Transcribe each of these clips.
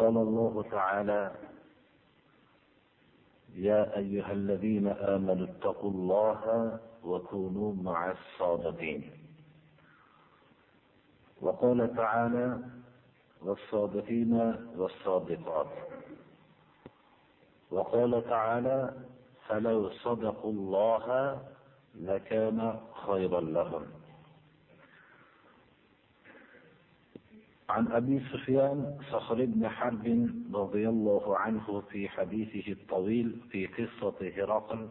قال الله تعالى يا أيها الذين آمنوا اتقوا الله وكونوا مع الصادقين. وقال تعالى والصادقين والصادقات. وقال تعالى فلو صدقوا الله لكان خيرا لهم. عن أبي سفيان صخر بن حرب رضي الله عنه في حديثه الطويل في قصة هرقل.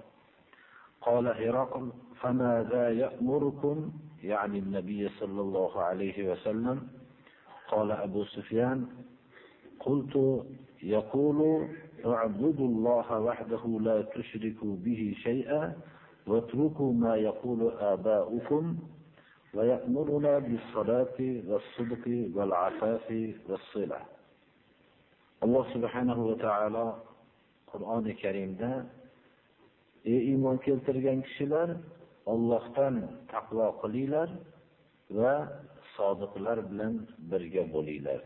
قال هرقل فماذا يأمركم؟ يعني النبي صلى الله عليه وسلم. قال أبو سفيان قلت يقول اعبدوا الله وحده لا تشركوا به شيئا واتركوا ما يقول آباؤكم ويأمرنا بالصلاة والصدق والعفاف والصلة alloh subhanahu va taolo qur'oni karimda ey iymon keltirgan kishilar ollohdan taqvo qilinglar va sodiqlar bilan birga bo'linglar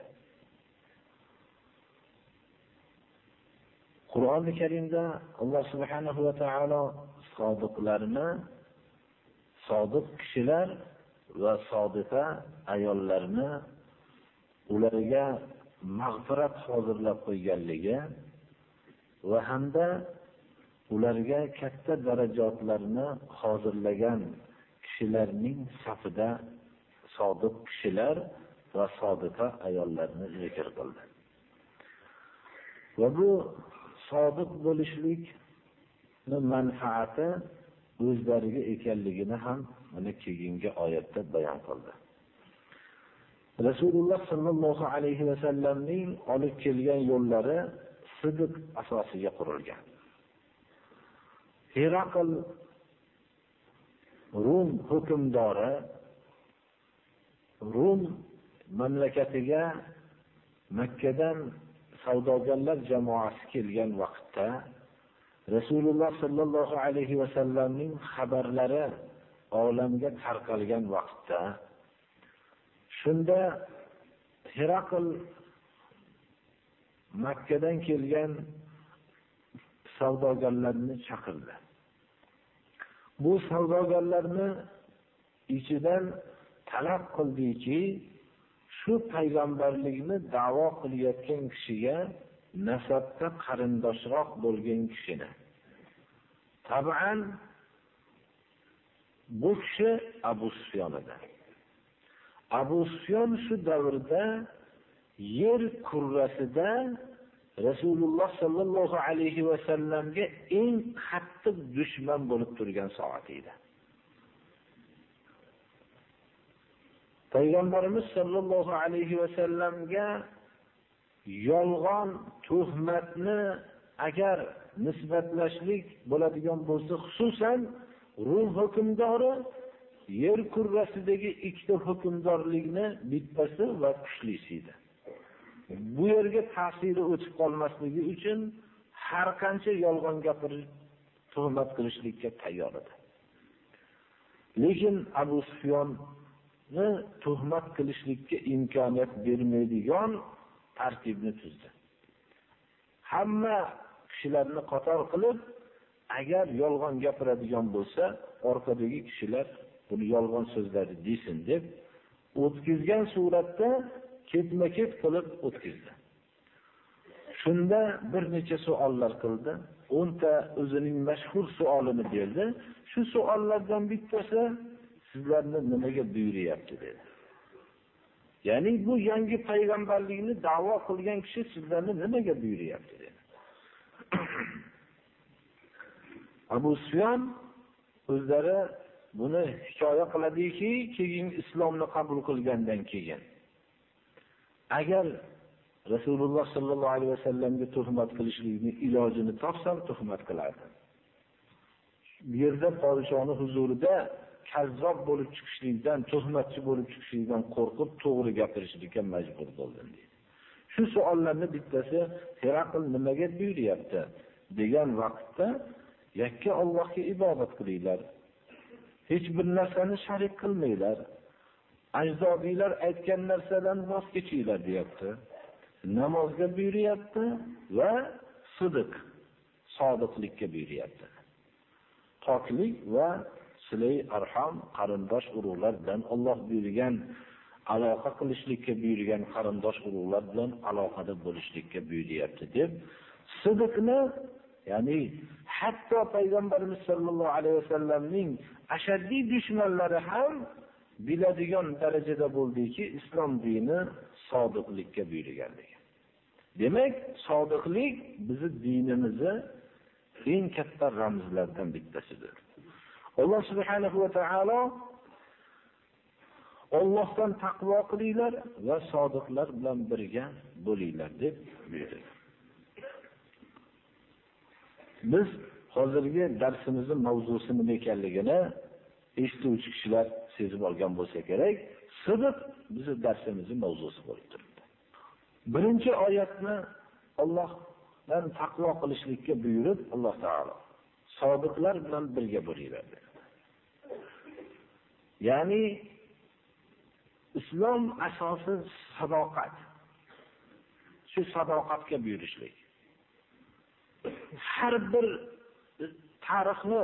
qur'oni karimda alloh subhanahu va taolo sodiqlarni sodiq kishilar va sodiqa ayollarni ularga mag'firat hozirlab qo'yganligi va hamda ularga katta darajotlarni hozirlagan kishilarning safida sodiq kishilar va sodiqa ayollarni zikr qildi. Va bu sodiq bo'lishlikni manfaati o'zlariga ekanligini ham mana keyingi oyatda bayon qildi. Rasululloh sallallohu alayhi va sallamning olib kelgan yo'llari sidiq asosiga qurilgan. Herakl Rum hukmdori Rum mamlakatiga Makkadan savdogarlar jamoasi kelgan vaqtda Rasululloh sallallohu alayhi va sallamning xabarlari olamga tarqalgan vaqtda shunda Herakl Makkadan kelgan savdogarlarni chaqirdi. Bu savdogarlarni ichidan talab qildiki, shu payg'ambarlikni da'vo qilayotgan kishiga nasabda qarindoshroq bo'lgan kishini. Tabian bu kishi Abu Sufyon edi. Abu Sufyon shu davrda yer kurrasida Rasululloh sallallohu alayhi va sallamga eng qattiq dushman bo'lib turgan soat edi. Payg'ambarimiz sallallohu alayhi va sallamga yolg'on tuhmatni agar nisbatlashlik bo'ladigan bo'lsa, xususan Rum hukmdori yer kurrasidagi ikkita hukmdorlikni bittasi va kuchlisi edi. Bu yerga ta'siri o'tib qolmasligi uchun har qancha yolg'on gapirib tuhmat qilishlikka tayyor edi. Lekin Abu sufyonni tuhmat qilishlikka imkoniyat bermaydigan tartibni tuzdi. Hamma kishilarni qator qilib, agar yolg'on gapiradigan bo'lsa, orqadagi kishilar buni yolg'on so'zladi desin deb o'tkizgan suratda ketma-ket qilib o'tkazdi. Shunda bir necha savollar qildi. 10 ta o'zining mashhur savolini berdi. Shu savollardan bittasi sizlarni nimaga buyuryapti dedi. Ya'ni bu yangi payg'ambarlikni da'vo qilgan kishi sizlarni nimaga buyuryapti dedi. Abu Sufyon o'zlari buni hikoya qiladiki, keyin islomni qabul qilgandan keyin agar rasululloh sollallohu alayhi vasallamga tuhmat qilishlikni ilojini topsam tuhmat qilardim bu yerda podshoni huzurida kazzob bo'lib chiqishlikdan tuhmatchi bo'lib chiqishlikdan qo'rqib to'g'ri gapirishlikka majbur bo'ldim deydi. Shu savollarning bittasi heraql nimaga buyuryapti degan vaqtda yakka Allohga ibodat qilinglar. Hech bir narsani sharik qilmanglar. Ajdodiylar aytgan narsadan voz kechinglar deyapti. Namozga buyuryapti va sidiq sodiqlikka buyuryapti. Poklik va silay arham qarindosh urug'lar bilan Alloh buyurgan aloqa qilishlikka buyurgan qarindosh urug'lar bilan aloqada bo'lishlikka buyuryapti deb sidiqni ya'ni hatto payg'ambarimiz sollallohu alayhi vasallamning ashaddiy dushmanlari ham biladigan darajada bo'ldiki islom dini sodiqlikka buyurganligi demak sodiqlik bizni dinimizni eng katta ramzlardan bittasidir. Alloh subhanahu va taolo Allohdan taqvo qilinglar va sodiqlar bilan birga bo'linglar deb buyurdi. Biz hozirgi darsimizning mavzusi nima ekanligini eshituvchi kishilar sezib olgan bo'lsa kerak, sidiq bizning darsimizning mavzusi bo'lib turibdi. Birinchi oyatni Allohdan taqvo qilishlikka buyurib, Alloh taolo sodiqlar bilan birga bo'linglar. Ya'ni islom asosi sadoqat. Shu sadoqatga buyurishlik. Har bir tarixni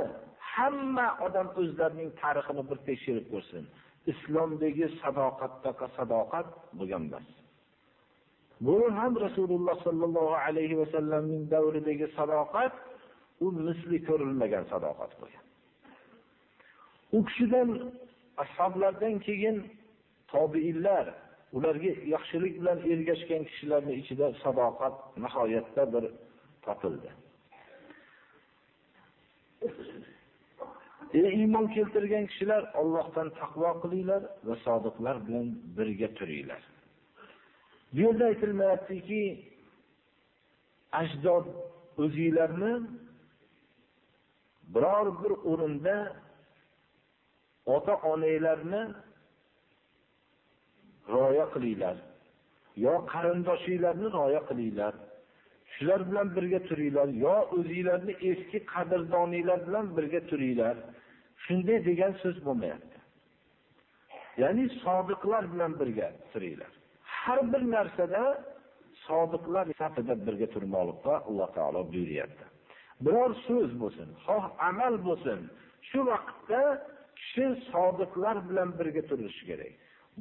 hamma odam o'zlarining tarixini bir tekshirib ko'rsin. Islomdagi sadoqatdaqa sadoqat bo'lgan emas. Bu ham Rasululloh sallallohu alayhi vasallamning davridagi sadoqat u misli ko'rilmagan sadoqat bo'lgan. U kishidan ashoblardan keyin tobiinlar ularga yaxshilik bilan ergashgan kishilarning ichida sadoqat nihoyatda bir topildi. Ey iymon keltirgan kishilar Allohdan taqvo qilinglar va sodiqlar bilan birga turinglar. Bu yerda aytilmayaptiki, ajdod o'zinglarni biror bir o'rinda ota-onanglarni rioya qilinglar yo qarindoshinglarni rioya qilinglar. Shular bilan birga turinglar yo o'zinglarni eski qadrdoninglar bilan birga turinglar. Shunday degan so'z bo'lmayapti. Ya'ni sodiqlar bilan birga turinglar. Har bir narsada sodiqlar safida birga turmoqlikqa alloh taolo buyuryapti. Biror so'z bo'lsin xoh amal bo'lsin. Shu vaqtda kishi sodiqlar bilan birga turishi kerak.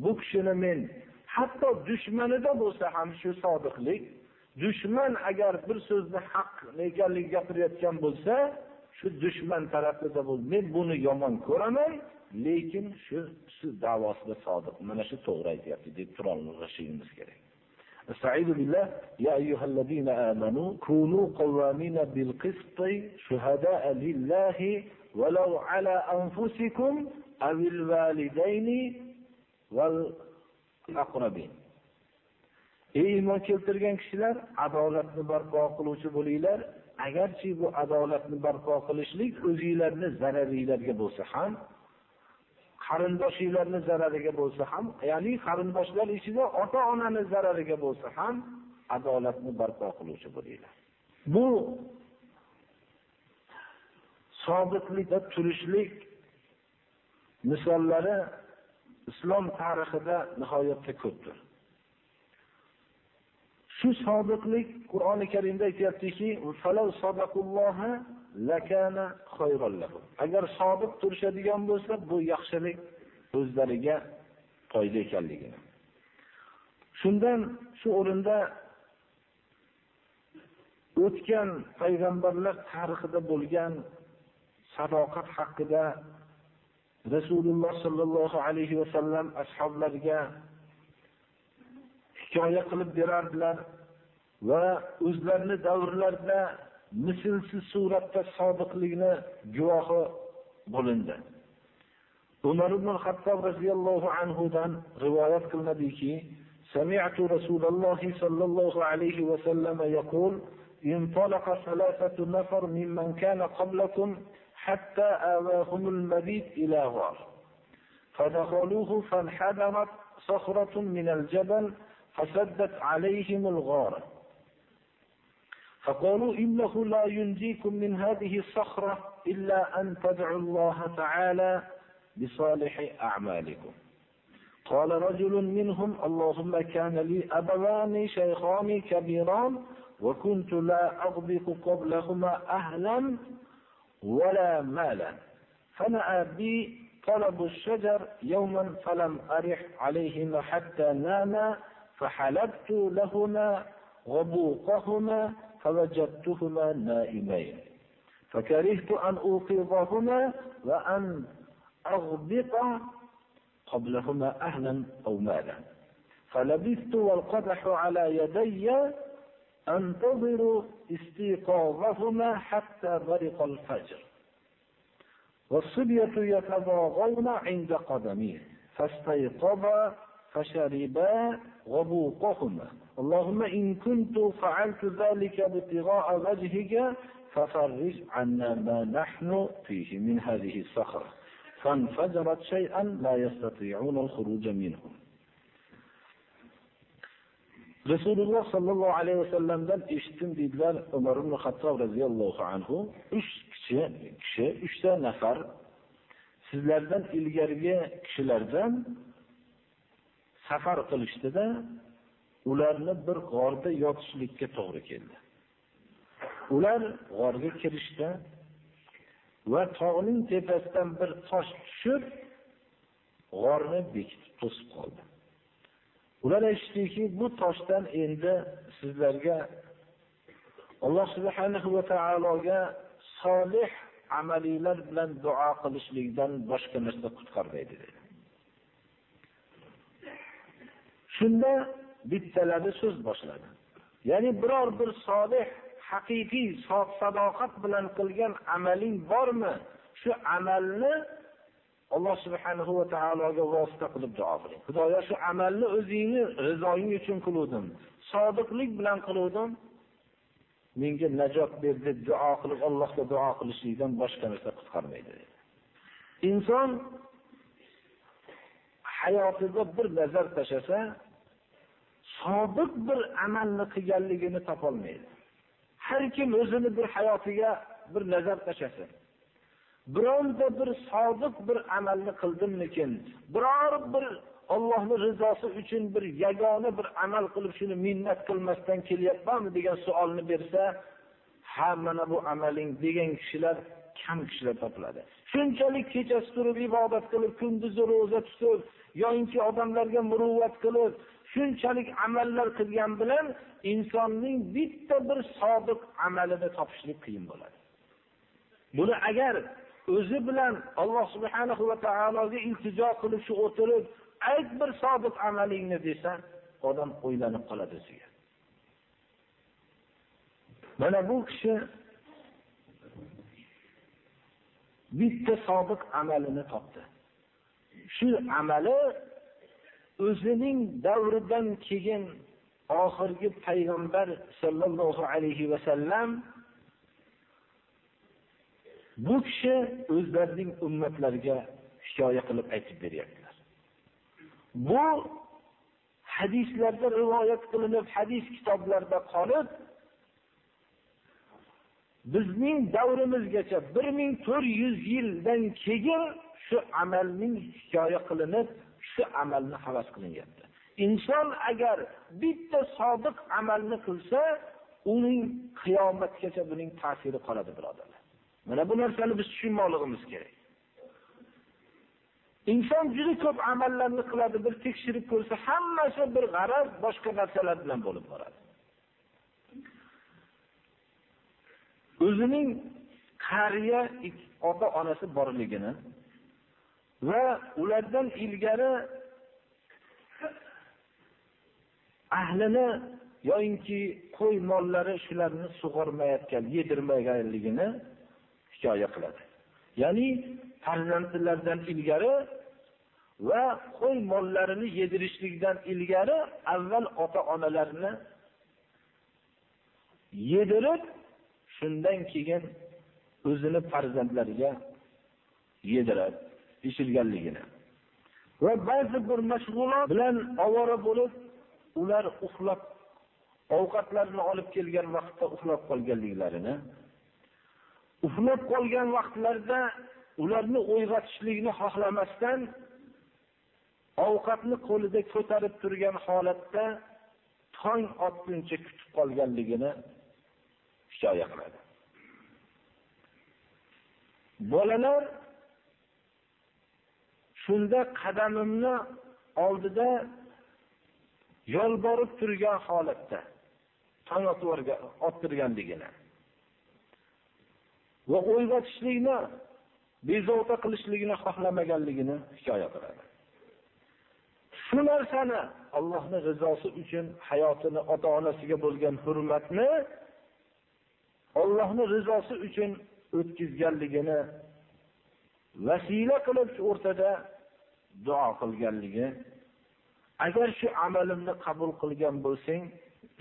Bu kishini men hatto dushmanida bo'lsa ham shu sodiqlik dushman agar bir so'zni haq ekanligi gapirayotgan bo'lsa shu dushman tarafida bo'l men buni yomon ko'raman lekin shu shu davosida sodiq. Mana shu to'g'ri aytyapti deb turolishimiz kerak. استعيذ بالله يا أيها الذين آمنوا كونوا قوامين بالقسط شهداء لله ولو على أنفسكم أو الوالدين aqrabin ey iymon keltirgan kishilar adolatni barpo qiluvchi bo'linglar agarchi bu adolatni barpo qilishlik o'zinglarni zararinglarga bo'lsa ham qarindoshinglarni zarariga bo'lsa ham ya'ni qarindoshlar ichida ota onani zarariga bo'lsa ham adolatni barpo qiluvchi bo'linglar bu sobitlikda turishlik misollari islom tarixida nihoyatda ko'pdir. Shu sobitlik Qur'oni Karimda aytayaptiki, lakana lahum." Agar sodiq turishadigan bo'lsa, bu yaxshilik o'zlariga foyda ekanligini. Shundan shu o'rinda o'tgan payg'ambarlar tarixida bo'lgan sadoqat haqida rasululloh sollallohu alayhi va sallam ashablariga hikoya qilib berardilar va o'zlarini davrlarida mislsiz suratda sodiqlikni guvohi bo'lindi umar ibn hattob roziyallohu anhudan rivoyat qilinadiki سمعت رسول الله صلى الله عليه وسلم يقول انطلق ثلاثة نفر ممن كان قبلكم حتى آواهم المبيت إلى غار فدخلوه فانحدرت صخرة من الجبل فسدت عليهم الغار فقالوا إنه لا ينجيكم من هذه الصخرة إلا أن تدعوا الله تعالى بصالح أعمالكم. قال رجل منهم اللهم كان لي أبوان شيخان كبيران وكنت لا أغبق قبلهما أهلا ولا مالا. فنأى بي طلب الشجر يوما فلم أرح عليهما حتى ناما فحلبت لهما غبوقهما فوجدتهما نائمين. فكرهت أن أوقظهما وأن أغبط قبلهما أهلا أو مالا. فلبثت والقدح على يدي أنتظر استيقاظهما حتى برق الفجر. والصبية يتضاغون عند قدميه فاستيقظا فشربا غبوقهما اللهم إن كنت فعلت ذلك ابتغاء وجهك ففرج عنا ما نحن فيه من هذه الصخرة فانفجرت شيئا لا يستطيعون الخروج منه rasululloh sollallohu alayhi vasallamdan eshitdim deydilar umar ibn hattob roziyallohu anhu uch kishi kishi uchta nafar sizlardan ilgarigi kishilardan safar qilishdida ularni bir g'orda yotishlikka to'g'ri keldi. Ular g'orga kirishdi va tog'ning tepasidan bir tosh tushib g'orni bekitib to'sib qoldi. Ular aytishdiki bu toshdan endi sizlarga alloh subhanahu va taologa solih amaliylar bilan duo qilishlikdan boshqa narsa qutqarmaydi dedi. Shunda bittalari so'z boshladi. Ya'ni biror bir solih haqiqiy sof sadoqat bilan qilgan amaling bormi? Shu amalni alloh subhanahu va taologa vosita qilib duo qiling. Xudoyo shu amalni o'zingni rizoing uchun qiluvdim sodiqlik bilan qiluvdim menga najot ber deb duo qilib allohga duo qilishlikdan boshqa narsa qutqarmaydi. Inson hayotida bir nazar tashlasa sodiq bir amalni qilganligini topolmaydi. Har kim o'zini bir hayotiga bir nazar tashlasin. Bironta bir sodiq bir amalni qildimmikin? Biror bir ollohni rizosi uchun bir yagona bir amal qilib shuni minnat qilmasdan kelyapmanmi degan savolni bersa ha mana bu amaling degan kishilar kam kishilar topiladi. Shunchalik kechasi turib ibodat qilib kunduzi ro'za tutib yoinki odamlarga muruvvat qilib shunchalik amallar qilgan bilan insonning bitta bir sodiq amalini topishlik qiyin bo'ladi. Buni agar o'zi bilan alloh subhanahu va taologa iltijo qilib shu o'tirib ayt bir sodiq amalingni desa odam o'ylanib qoladi o'ziga. Mana bu kishi bitta sodiq amalini topdi. Shu amali o'zining davridan keyin oxirgi payg'ambar sollallohu alayhi vasallam bu kishi o'zlarining ummatlariga hikoya qilib aytib beryaptilar. Bu hadislarda rivoyat qilinib hadis kitoblarida qolib bizning davrimizgacha bir ming to'rt yuz yildan keyin shu amalning hikoya qilinib shu amalni havas qilinyapti. Inson agar bitta sodiq amalni qilsa uning qiyomatgacha buning ta'siri qoladi birodarlar. Mana bu narsani biz tushunmoqligimiz kerak. Inson juda ko'p amallarni qiladi bir tekshirib ko'rsa hammasi bir g'araz boshqa narsalar bilan bo'lib boradi. O'zining qariya ota onasi borligini va ulardan ilgari ahlini yoyinki qo'y mollari shularni sug'ormayotgan yedirmaganligini hikoya qiladi. Ya'ni farzandlardan ilgari va qo'y mollarini yedirishlikdan ilgari avval ota-onalarini yedirib, shundan keyin o'zini farzandlariga yediradi. Ichirganligini. Va ba'zi bir mashg'ulot bilan ovora bo'lib, ular uxlab ovqatlarini olib kelgan vaqtda uxlab qolganliklarini, uxlab qolgan vaqtlarda ularni uyg'otishlikni xohlamasdan ovqatni qo'lida ko'tarib turgan holatda tong otguncha kutib qolganligini hikoya qiladi. Bolalar shunda qadamimni oldida yolborib turgan holatda tong ottirganligini va o'yg'otishlikni bezovta qilishligini xohlamaganligini hikoya qiladi. Shu narsani Allohning rizosi uchun hayotini ota-onasiga bo'lgan hurmatni Allohning rizosi uchun o'tkazganligini vasila qilib shu o'rtada duo qilganligi. Agar shu amalimni qabul qilgan bo'lsang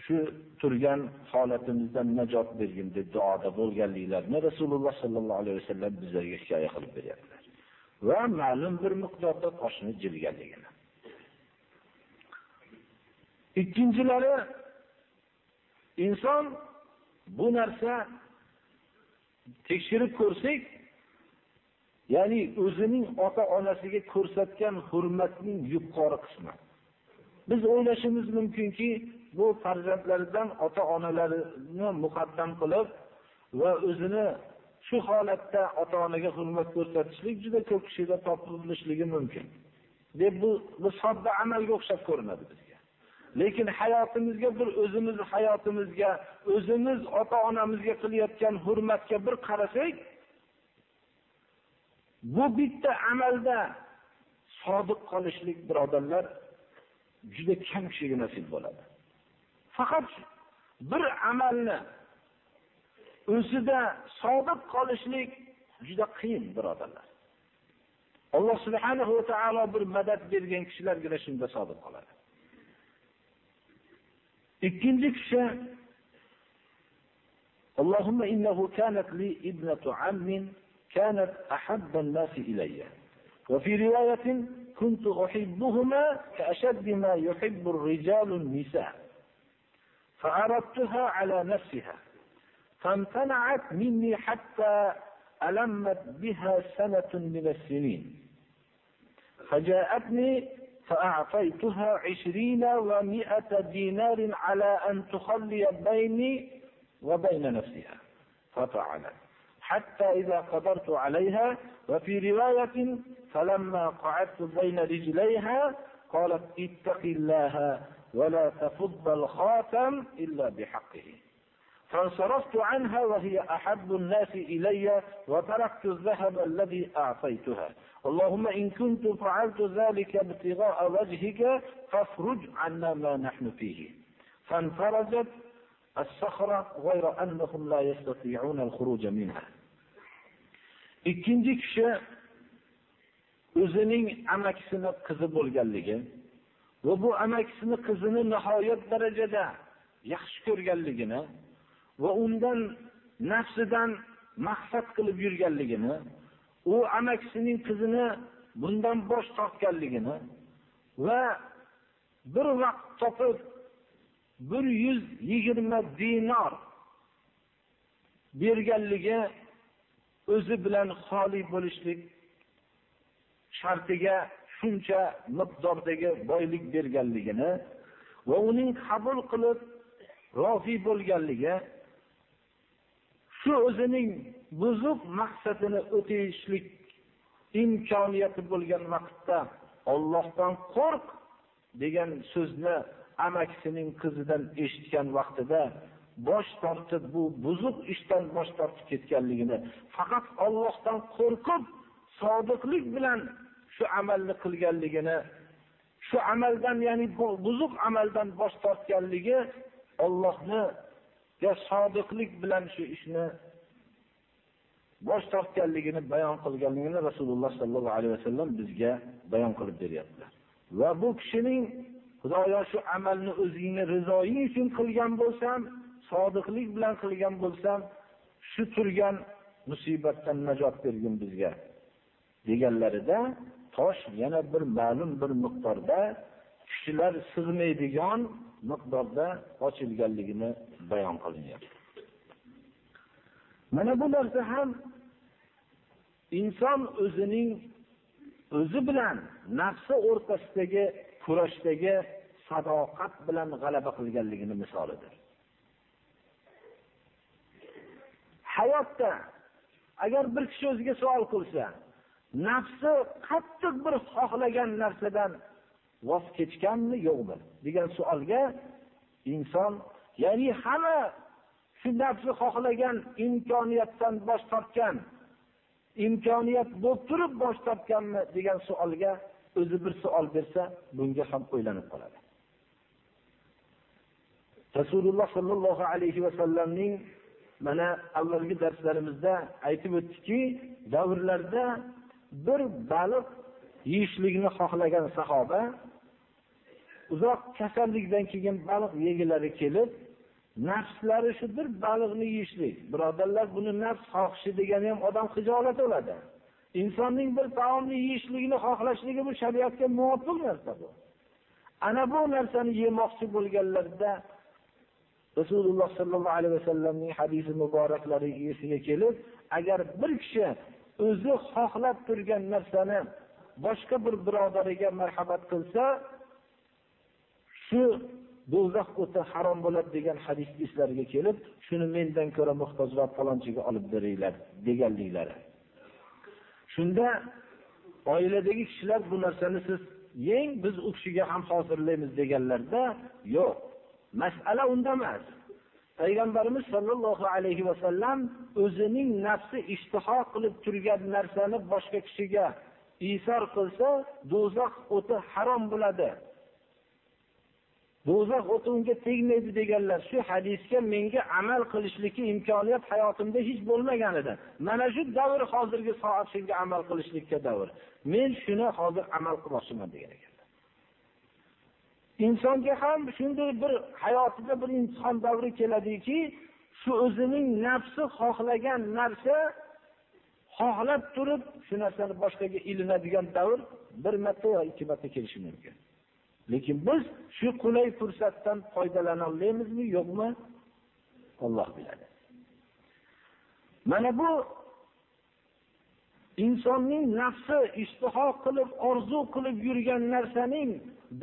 shu turgan holatimizdan najot bergin deb duoda bo'lganliklarini rasululloh sollallohu alayhi vasallam bizlarga hikoya qilib beryaptilar. Va ma'lum bir miqdorda toshni jilganligini. Ikkinchilari inson bu narsa tekshirib ko'rsak ya'ni o'zining ota onasiga ko'rsatgan hurmatning yuqori qismi. Biz o'ylashimiz mumkinki bu farzandlaridan ota onalarini muqaddam qilib va o'zini shu holatda ota onaga hurmat ko'rsatishlik juda ko'p kishida topilishligi mumkin. Deb bu bu sodda amalga o'xshab ko'rinadi bizga. Lekin hayotimizga bir o'zimiz hayotimizga o'zimiz ota onamizga qilayotgan hurmatga bir qarasak bu bitta amalda sodiq qolishlik birodarlar juda kam kishiga nasib bo'ladi. Faqat bir amalni o'zida sodiq qolishlik juda qiyin birodarlar. Alloh subhanahu va taolo bir madad bergan kishilargina shunda sodiq qoladi. Ikkinchi kishi Allohumma innahu kanat li ibnatu ammin كانت أحب الناس إلي. وفي رواية كنت أحبهما كأشد ما يحب الرجال النساء. فعرضتها على نفسها. فامتنعت مني حتى ألمت بها سنة من السنين. فجاءتني فأعطيتها عشرين ومائة دينار على أن تخلي بيني وبين نفسها. ففعلت حتى إذا قدرت عليها. وفي رواية فلما قعدت بين رجليها قالت اتق الله ولا تفض الخاتم إلا بحقه. فانصرفت عنها وهي أحب الناس إلي وتركت الذهب الذي أعطيتها. اللهم إن كنت فعلت ذلك ابتغاء وجهك فافرج عنا ما نحن فيه. فانفرجت الصخرة غير أنهم لا يستطيعون الخروج منها. Ikkinchi kishi o'zining amakisini qizi bo'lganligi va bu amakisini qizini nihoyat darajada yaxshi ko'rganligini va undan nafsidan maqsad qilib yurganligini u amakisining qizini bundan bosh tortganligini va bir vaqt topib bir yuz yigirma dinor berganligi o'zi bilan xoli bo'lishlik shartiga shuncha miqdordagi boylik berganligini va uning qabul qilib rozi bo'lganligi shu o'zining buzuq maqsadini o'tayishlik imkoniyati bo'lgan vaqtda Allohdan qo'rq degan so'zni amakisining qizidan eshitgan vaqtida bosh tortib bu buzuq ishdan bosh tortib ketganligini faqat Allohdan qo'rqib sodiqlik bilan shu amalni qilganligini shu amaldan ya'ni buzuq amaldan bosh tortganligi Allohni sodiqlik bilan shu ishni bosh tortganligini bayon qilganligini Rasululloh sallallohu alayhi vasallam bizga bayon qilib beryaptilar. Va bu kishining Xudoyo shu amalni o'zingni rizoying uchun qilgan bo'lsam, sodiqlik bilan qilgan bo'lsam, shu turgan musibatdan najot bergin bizga deganlarida tosh yana bir ma'lum bir miqdorda kishilar sig'maydigan miqdorda ochilganligini bayon qilinyapti. Mana bu narsa ham inson o'zining o'zi bilan nafsi o'rtasidagi kurashdagi sadoqat bilan g'alaba qilganligini misolidir. Hayotda agar bir kishi o'ziga savol qilsa, nafsi qattiq bir xohlagan narsadan voz kechganmi? Yo'qmi degan savolga inson ya'ni hamma shu nafsi xohlagan imkoniyatdan bosh tortgan imkoniyat bo'lib turib bosh tortganmi? Degan savolga o'zi bir savol bersa bunga ham o'ylanib qoladi. Rasululloh sollallohu alayhi vasallamning mana avvalgi darslarimizda aytib o'tdikki davrlarda bir baliq yeyishlikni xohlagan sahoba uzoq kasallikdan keyin baliq yegilari kelib nafslari shu bir baliqni yeyishlik. Birodarlar buni nafs xohishi degani ham odam hijolat bo'ladi. Insonning bir taomni yeyishligini xohlashligi bu shariatga muvofiq narsa bu. Ana bu narsani yemoqchi bo'lganlarida rasululloh sollallohu alayhi vasallamning hadisi muboraklari esiga kelib agar bir kishi o'zi xohlab turgan narsani boshqa bir birodariga marhamat qilsa shu do'zax o'ti harom bo'ladi degan hadis eslariga kelib shuni mendan ko'ra muhtojroq falonchiga olib beringlar deganliklari. Shunda oiladagi kishilar bu narsani siz yeng biz u kishiga ham hozirlaymiz deganlarda yo'q. Masala unda emas. Payg'ambarimiz sollallohu alayhi vasallam o'zining nafsi ishtiho qilib turgan narsani boshqa kishiga isor qilsa do'zax o'ti harom bo'ladi. Do'zax o'ti unga tegmaydi deganlar shu hadisga menga amal qilishlikka imkoniyat hayotimda hech bo'lmagan edi. Mana shu davr hozirgi soat shunga amal qilishlikka davr. Men shuni hozir amal qilmoqchiman degan ekan. Insonga ham shunday bir hayotida bir imtihon davri keladiki shu o'zining nafsi xohlagan narsa xohlab turib shu narsani boshqaga ilinadigan davr bir marta yo ikki marta kelishi mumkin. Lekin biz shu qulay fursatdan foydalana olamizmi yo'qmi? Alloh biladi. Mana bu insonning nafsi ishtiho qilib orzu qilib yurgan narsaning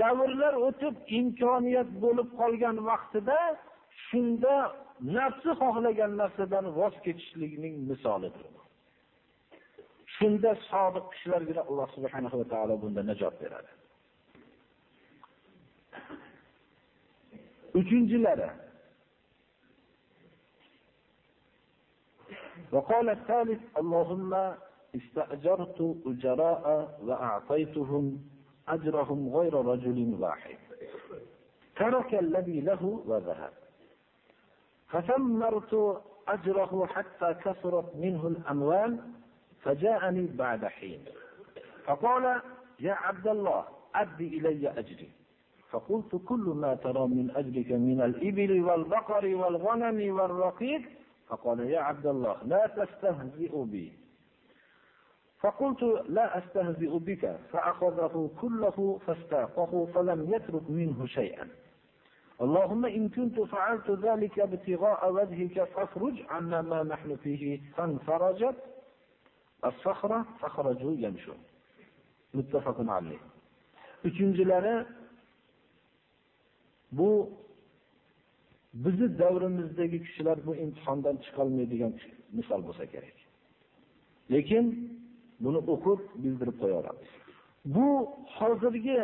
davrlar o'tib imkoniyat bo'lib qolgan vaqtida shunda nafsi xohlagan narsadan voz kechishlikning misolidir shunda sodiq kishilargina alloh subhanahu va taolo bunda najot beradi uchinchilari وقال الثالث اللهم استأجرت أجراء وأعطيتهم أجرهم غير رجل واحد. ترك الذي له وذهب. فثمرت أجره حتى كثرت منه الأموال فجاءني بعد حين. فقال يا عبد الله أد إلي أجري. فقلت كل ما ترى من أجلك من الإبل والبقر والغنم والرقيق. فقال يا عبد الله لا تستهزئ بي. فقلت لا أستهزئ بك فأخذه كله فاستاقه فلم يترك منه شيئا اللهم إن كنت فعلت ذلك ابتغاء وجهك فافرج عنا ما نحن فيه فانفرجت الصخرة فخرجوا يمشون متفق عليه uchinchilari bu bizni davrimizdagi kishilar bu imtihondan chiqolmaydigan misol bo'lsa kerak lekin buni o'qib bildirib qo'yaveramiz bu hozirgi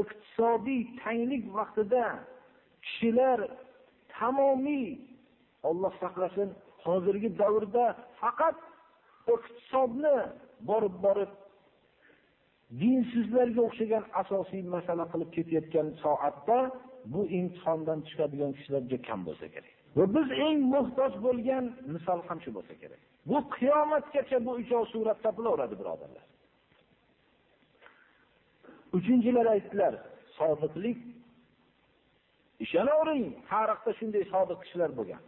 iqtisodiy tanglik vaqtida kishilar tamomiy Alloh saqlasin hozirgi davrda faqat iqtisodni borib borib dinsizlarga o'xshagan asosiy masala qilib ketayotgan soatda bu imtihondan chiqadigan kishilar juda kam bo'lsa kerak. Va biz eng muhtoj bo'lgan misol ham shu bo'lsa kerak. Bu qiyomatgacha bu uchov surat topilaveradi, birodarlar. Uchinchilar aytdilar, sodiqlik ishonavering, tarixda shunday sodiq kishilar bo'lgan.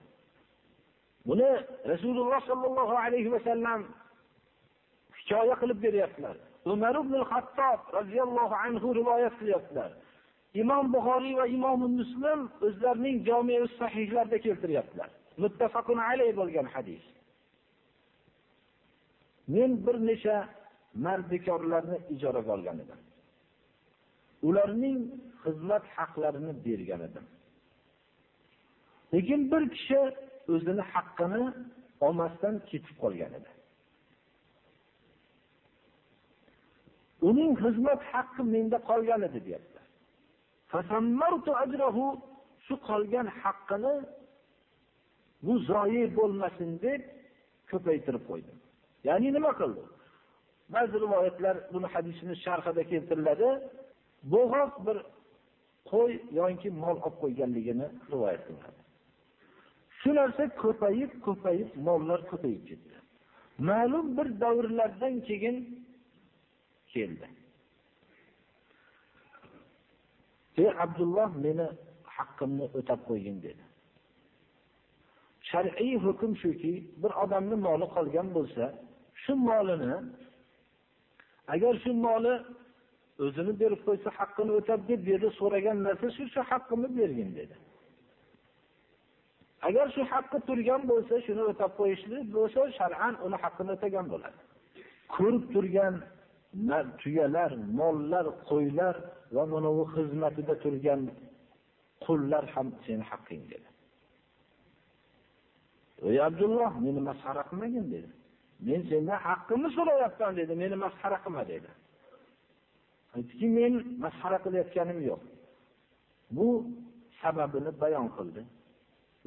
Buni Rasululloh sollallohu alayhi vasallam hikoya qilib beryaptilar. Umar ibn al-Hattob radhiyallohu anhu rivoyat qilyaptilar. Imom Buxoriy va Imom Muslim o'zlarining Jami' sahihlarida keltiryaptilar. Muttafaqun alayh bo'lgan hadis. Men bir necha mardikorlarni ijaraga olgan edim. Ularning xizmat haqlarini bergan edim. Lekin bir kishi o'zini haqqini olmasdan ketib qolgan edi. Uning xizmat haqqi menda qolgan edi, deyapti. Fasammartu ajrahu shu qolgan haqqini bu zoyi bo'lmasin deb ko'paytirib qo'ydim. Ya'ni nima qildi? Ba'zi rivoyatlar buni hadisini sharhida keltiriladi. Bo'g'oq bir qo'y yoki mol olib qo'yganligini rivoyat qiladi. Shu narsa ko'payib, ko'payib, mollar ko'payib ketdi. Ma'lum bir davrlardan keyin keldi. Ey Abdulloh meni haqqimni o'tab qo'ygin dedi. Shar'iy hukm shuki, bir odamning moli qolgan bo'lsa, shu molini agar shu moli o'zini berib qo'ysa haqqini o'tab deb berdi so'ragan narsa shu shu haqqimni bergin dedi. Agar shu haqqi turgan bo'lsa, shuni o'tab qo'yishlik bo'lsa, shar'an uni haqqini o'tagan bo'ladi. Ko'rib turgan tuyalar, mollar, qo'ylar va mana xizmatida turgan qullar ham seni haqqing dedi. Ey Abdulloh, meni masxara qilmagin dedi. Men sendan haqqimni so'rayapman dedi, meni masxara qilma dedi. Aytdiki, men masxara qilayotganim yo'q. Bu sababini bayon qildi.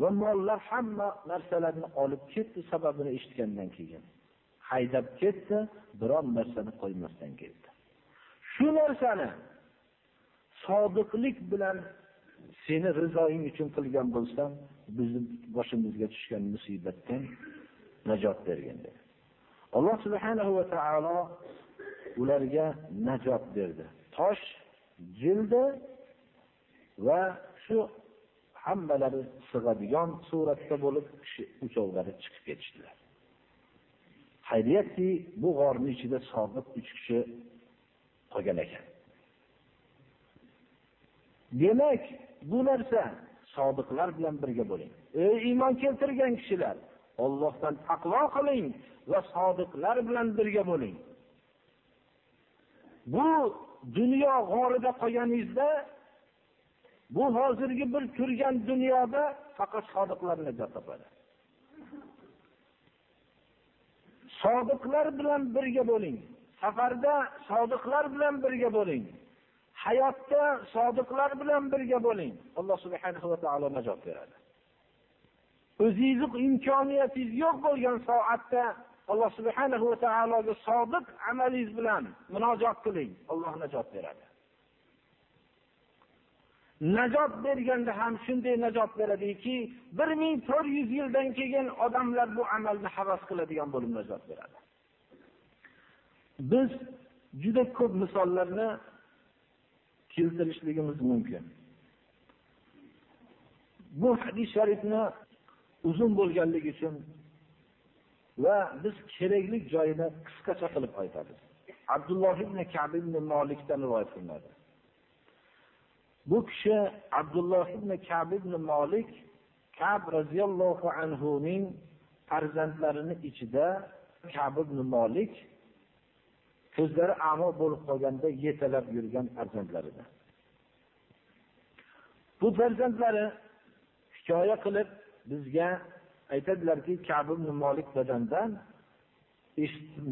Va mollar hamma narsalarni olib ketdi sababini eshitgandan keyin. Haydab ketdi, biron narsani qo'ymasdan ketdi. Shu narsani sodiqlik bilan seni rizoying uchun qilgan bo'lsam, bizni boshimizga tushgan musibatdan najot bergin dedi. Alloh subhanahu va taolo ularga najot berdi. Tosh jildi va shu hammalari sig'adigan suratda bo'lib kishi uchovlari chiqib ketishdilar. Hayriyatki, bu g'orning ichida sobiq uch kishi qolgan ekan. Demak, bu narsa sodiqlar bilan birga bo'ling. Ey iymon keltirgan kishilar, Allohdan taqvo qiling va sodiqlar bilan birga bo'ling. Bu dunyo g'orida qolganingizda bu hozirgi bir turgan dunyoda faqat sodiqlar najot topadi. Sodiqlar bilan birga bo'ling. Safarda sodiqlar bilan birga bo'ling. Hayotda sodiqlar bilan birga bo'ling. Alloh subhanahu va taolo najot beradi. O'zingizni imkoniyatingiz yo'q bo'lgan soatda Alloh subhanahu va taologa sodiq amalingiz bilan munojot qiling. Alloh najot beradi. Najot berganda ham shunday najot beradiki, 1400 yildan keyin odamlar bu amalni havas qiladigan bo'lib najot beradi. Biz juda ko'p misollarni keltirishligimiz mumkin. Bu hadis sharifni uzun bo'lganligi uchun va biz kerakli joyini qisqacha qilib aytamiz. Abdulloh ibn Ka'b ibn Malikdan rivoyat qilinadi. Bu kishi Abdulloh ibn Ka'b ibn Malik Ka'b roziyallohu anhu ning ichida Ka'b ibn Malik ko'zlari amo bo'lib qolganda yetalab yurgan farzandlaridan Bu farzandlari hikoya qilib bizga aytadilarki, Ka'b ibn Malik dadamdan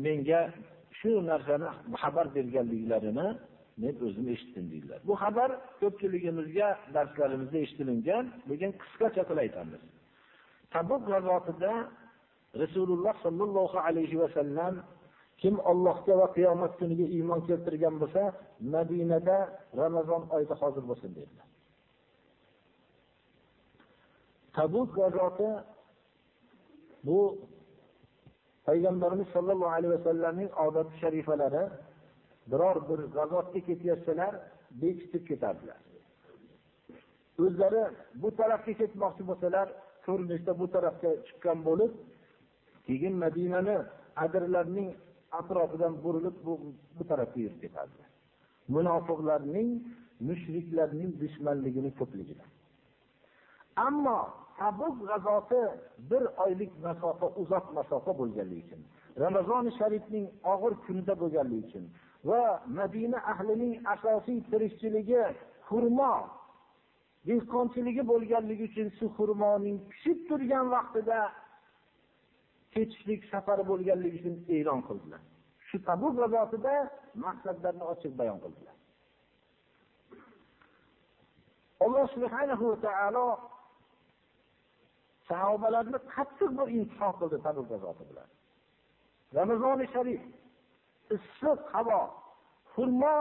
menga shu narsani xabar berganliklarini men o'zim eshitdim deydilar. Bu xabar ko'pchiligimizga darslarimizda eshitilingan, lekin qisqacha qilib aytamiz. Tabuk g'azotida Rasululloh sollallohu alayhi va sallam Kim Allohga va qiyomat kuniga iymon keltirgan bo'lsa, Madinada Ramazon oyida hozir bo'lsin dedilar. Tabuk g'azoti bu payg'ambarimiz sollallohu alayhi vasallamning odat sharifalari biror bir g'azotga ketayotsalar bekitib ketadilar o'zlari bu tarafga ketmoqchi bo'lsalar ko'rinishda bu tarafga chiqqan bo'lib keyin madinani adirlarning atrofidan burilib bu, bu tarafga yurib ketadilar munofiqlarning mushriklarning dushmanligini ko'pligidan. Ammo tabuk g'azoti bir oylik masofa uzoq masofa bo'lganligi uchun ramazoni sharifning og'ir kunida bo'lganligi uchun va madina ahlining asosiy tirikchiligi xurmo dehqonchiligi bo'lganligi uchun shu xurmoning pishib turgan vaqtida ketishlik safari bo'lganligi uchun e'lon qildilar. Shu tabuk g'azotida maqsadlarini ochiq bayon qildilar. Alloh subhanahu va taolo sahobalarni qattiq bir imtihon qildi tabuk g'azoti bilan. Ramazoni sharif issiq havo xurmo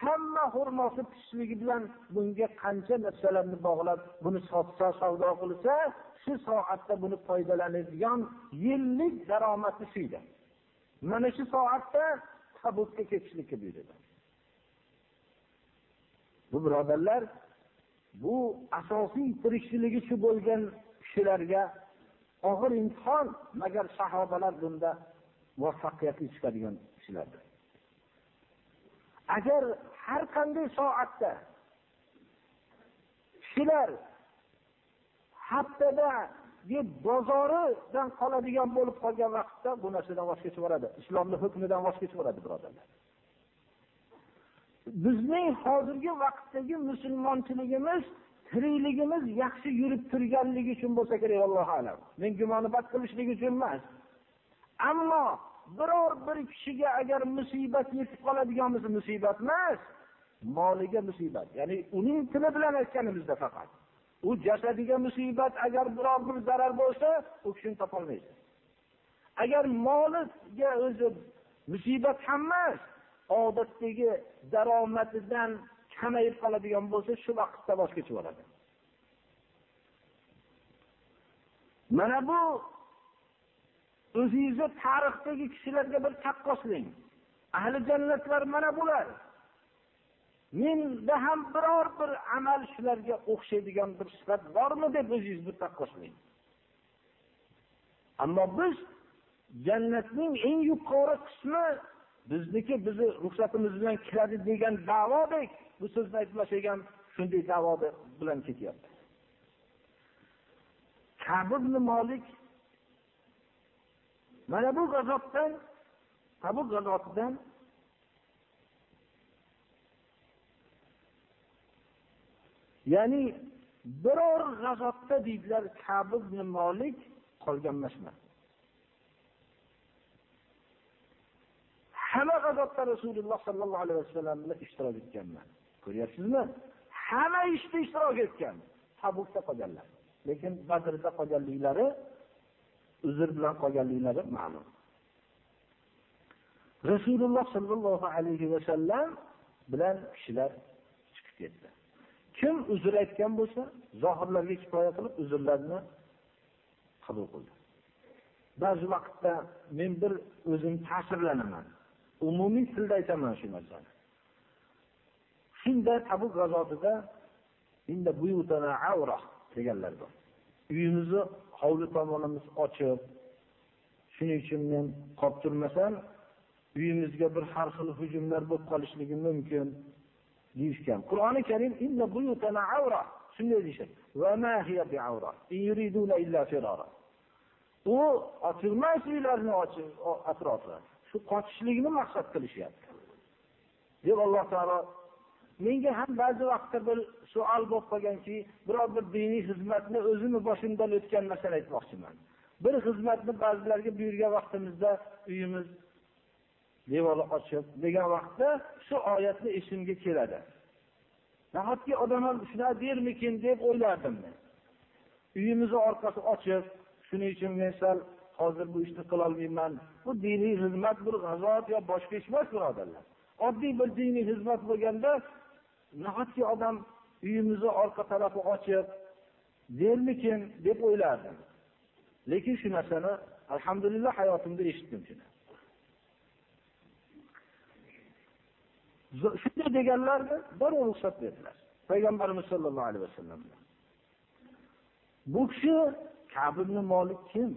hamma xurmosi pishishligi bilan bunga qancha narsalarni bog'lab buni sotsa savdo qilsa shu soatda buni foydalanadigan yillik daromadi shu edi. Mana shu soatda tabutga ketishlikka buyurdi. Bu birodarlar bu asosiy tirikchiligi shu bo'lgan kishilarga og'ir imtihon magar sahobalar bunda muvaffaqiyatli chiqadigan kishilardir. Agar har qanday soatda kishilar haftada bozoridan qoladigan bo'lib qolgan vaqtda bu narsadan voz kechib yuboradi islomni hukmidan voz kechib yuboradi birodarlar. Bizning hozirgi vaqtdagi musulmonchiligimiz tirikligimiz yaxshi yurib turganligi uchun bo'lsa kerak allohu alam. Men gumonibad qilishlik uchun emas. Ammo biror bir kishiga agar musibat yetib qoladigan bo'lsa musibat emas moliga musibat. Ya'ni uning tili bilan aytganimizda faqat. U jasadiga musibat agar biror bir zarar bo'lsa u kishini topolmaysiz agar moliga o'zi musibat ham emas odatdagi daromadidan kamayib qoladigan bo'lsa shu vaqtda voz kechib yuboradi mana bu o'zingizni tarixdagi kishilarga bir taqqoslang. Ahli jannatlar mana bular. Menda ham biror bir amal shularga o'xshaydigan bir sifat bormi deb o'zingizni bir taqqoslang. Ammo biz jannatning eng yuqori qismi bizniki bizni ruxsatimiz bilan kiradi degan da'vodek bu so'zni aytmasak ham shunday davo bilan ketyapti. Kab ibn molik mana bu g'azotdan tabuk g'azotidan ya'ni biror g'azotda deydilar kabi ibn molik qolgan emasman hamma g'azotda rasululloh sollallohu alayhi vasallam bilan ishtirok etganman. Ko'ryapsizmi? Hamma ishda ishtirok etgan. Tabukda qolganlar. Lekin badrda qolganliklari uzr bilan qolganliklari ma'lum. Rasululloh sollallohu alayhi vasallam bilan kishilar chiqib ketdi. Kim uzr aytgan bo'lsa zohirlarga kifoya qilib uzrlarni qabul qildi. Ba'zi vaqtda men bir o'zim ta'sirlanaman. Umumiy tilda aytaman shu narsani. Shunda tabuk g'azotida deganlar bor. Uyimizni hovli tomonimiz ochiq shuning uchun men qolib turmasam uyimizga bir har xil hujumlar bo'lib qolishligi mumkin deyishgan. Qur'oni karim shunday deyishadi. U ochilmas uylarni atrofi shu qochishlikni maqsad qilishyapti. Deb alloh taolo menga ham ba'zi vaqtda bir savol bo'lib qolganki biror bir diniy xizmatni o'zimni boshimdan o'tgan narsani aytmoqchiman. Bir xizmatni ba'zilarga buyurgan vaqtimizda uyimiz devori ochiq degan vaqtda shu oyatni esimga keladi. Nahotki odamlar shunaqa dermikin deb o'ylardim men. Uyimizni orqasi ochiq shuning uchun men sal hozir bu ishni qilolmayman. Bu diniy xizmat bir g'azot yo boshqa ish emas birodarlar. Oddiy bir diniy xizmat bo'lganda nahotki odam uyimizni orqa tarafi ochiq dermikin? deb o'ylardim. Lekin shu narsani alhamdulillah hayotimda eshitdim shuni. Shunday deganlarni darrov ruxsat berdilar. Payg'ambarimiz sollallohu alayhi vasallam. Bu kishi kab ibn molik kim?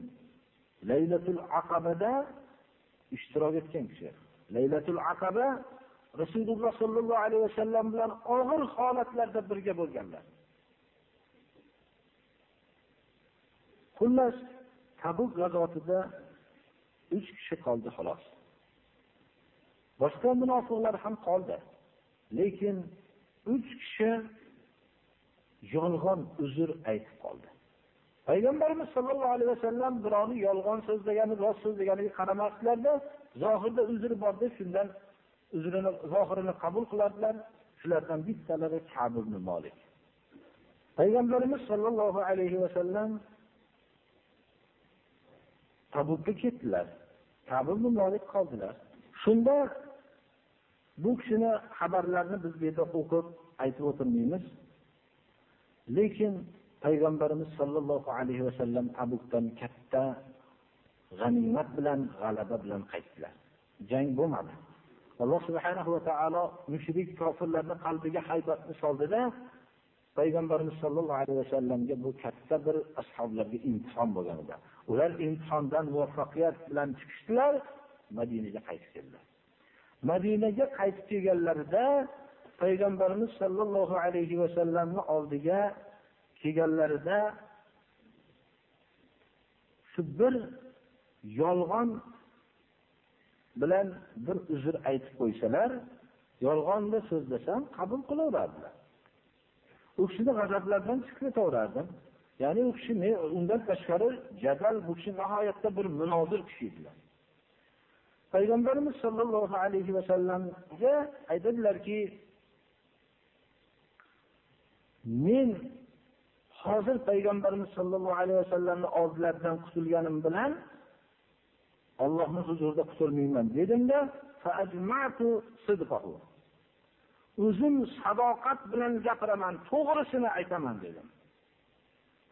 Laylatul aqabada ishtirok etgan kishi. Laylatul aqaba rasululloh sollallohu alayhi vasallam bilan og'ir holatlarda birga bo'lganlar. Xullas tabuk g'azotida uch kishi qoldi xolos. Boshqa munofiqlar ham qoldi. Lekin uch kishi yolg'on uzr aytib qoldi. Payg'ambarimiz sollallohu alayhi vasallam birovni yolg'on so'zlagani rost so'zlaganiga qaramasdilarda zohirda uzr bor deb shundan uzrini zohirini qabul qiladilar shulardan bittalari kab ibn Malik. Payg'ambarimiz sollallohu alayhi vasallam tabukka ketdilar. Kab ibn Malik qoldilar. Shunda bu kishini xabarlarini biz bu yerda o'qib aytib o'tirmaymiz. Lekin payg'ambarimiz sollallohu alayhi vasallam tabukdan katta g'animat bilan g'alaba bilan qaytdilar. Jang bo'lmadi. Alloh subhanahu va taolo mushrik kofirlarning qalbiga haybatni soldida payg'ambarimiz sollallohu alayhi vasallamga bu katta bir ashoblarga imtihon bo'lgan edi. Ular imtihondan muvaffaqiyat bilan chiqishdilar madinaga qaytib keldilar. Madinaga qaytib kelganlarida payg'ambarimiz sollallohu alayhi vasallamning oldiga kelganlarida shu bir yolg'on bilan bir uzr aytib qo'ysalar yolg'onni so'zlasam qabul qilaverardilar. U kishini g'azablardan chiqib ya'ni u kishi undan tashqari jadal bu kishi nihoyatda bir munozir kishi edilar. Payg'ambarimiz sollallohu alayhi va sallamga aytadilarki, men hozir payg'ambarimiz sollallohu alayhi va sallamning oldilaridan qutulganim bilan ollohni huzurida qutulmayman dedimda o'zim sadoqat bilan gapiraman to'g'risini aytaman dedim.